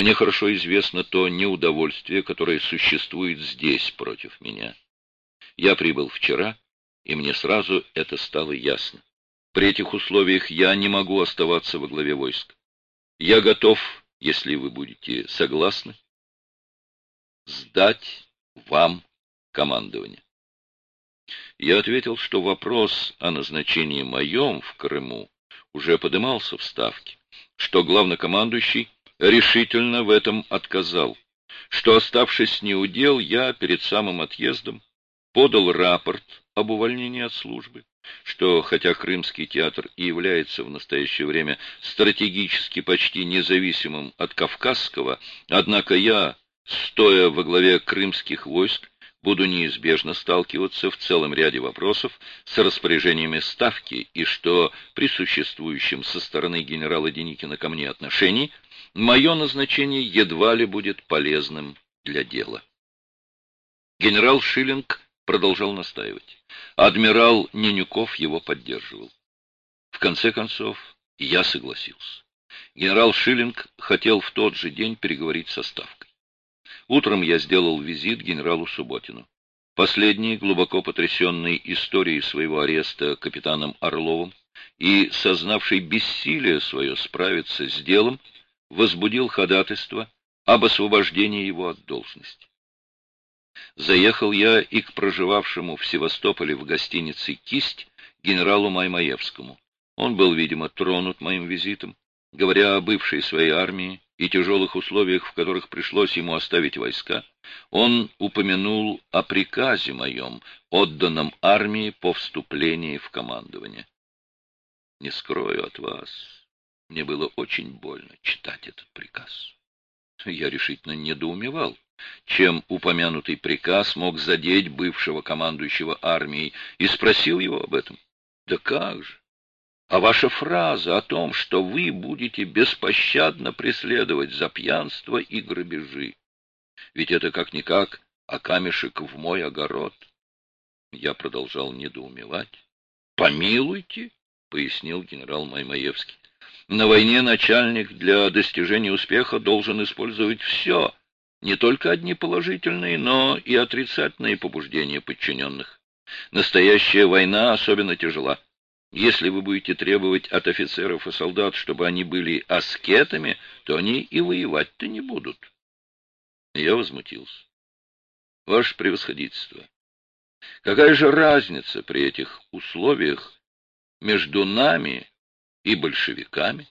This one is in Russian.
Мне хорошо известно то неудовольствие, которое существует здесь против меня. Я прибыл вчера, и мне сразу это стало ясно. При этих условиях я не могу оставаться во главе войск. Я готов, если вы будете согласны, сдать вам командование. Я ответил, что вопрос о назначении моем в Крыму уже подымался в Ставке, что главнокомандующий решительно в этом отказал, что, оставшись неудел, я перед самым отъездом подал рапорт об увольнении от службы, что, хотя Крымский театр и является в настоящее время стратегически почти независимым от Кавказского, однако я, стоя во главе крымских войск, буду неизбежно сталкиваться в целом ряде вопросов с распоряжениями Ставки и что при существующем со стороны генерала Деникина ко мне отношении мое назначение едва ли будет полезным для дела. Генерал Шиллинг продолжал настаивать. Адмирал Ненюков его поддерживал. В конце концов, я согласился. Генерал Шиллинг хотел в тот же день переговорить со Ставкой. Утром я сделал визит генералу Субботину. Последний, глубоко потрясенный историей своего ареста капитаном Орловым и сознавший бессилие свое справиться с делом, возбудил ходатайство об освобождении его от должности. Заехал я и к проживавшему в Севастополе в гостинице «Кисть» генералу Маймаевскому. Он был, видимо, тронут моим визитом, говоря о бывшей своей армии и тяжелых условиях, в которых пришлось ему оставить войска, он упомянул о приказе моем, отданном армии по вступлении в командование. Не скрою от вас, мне было очень больно читать этот приказ. Я решительно недоумевал, чем упомянутый приказ мог задеть бывшего командующего армией, и спросил его об этом. Да как же? А ваша фраза о том, что вы будете беспощадно преследовать за пьянство и грабежи. Ведь это как-никак, а камешек в мой огород. Я продолжал недоумевать. «Помилуйте», — пояснил генерал Маймаевский. На войне начальник для достижения успеха должен использовать все, не только одни положительные, но и отрицательные побуждения подчиненных. Настоящая война особенно тяжела. Если вы будете требовать от офицеров и солдат, чтобы они были аскетами, то они и воевать-то не будут. Я возмутился. Ваше превосходительство, какая же разница при этих условиях между нами и большевиками.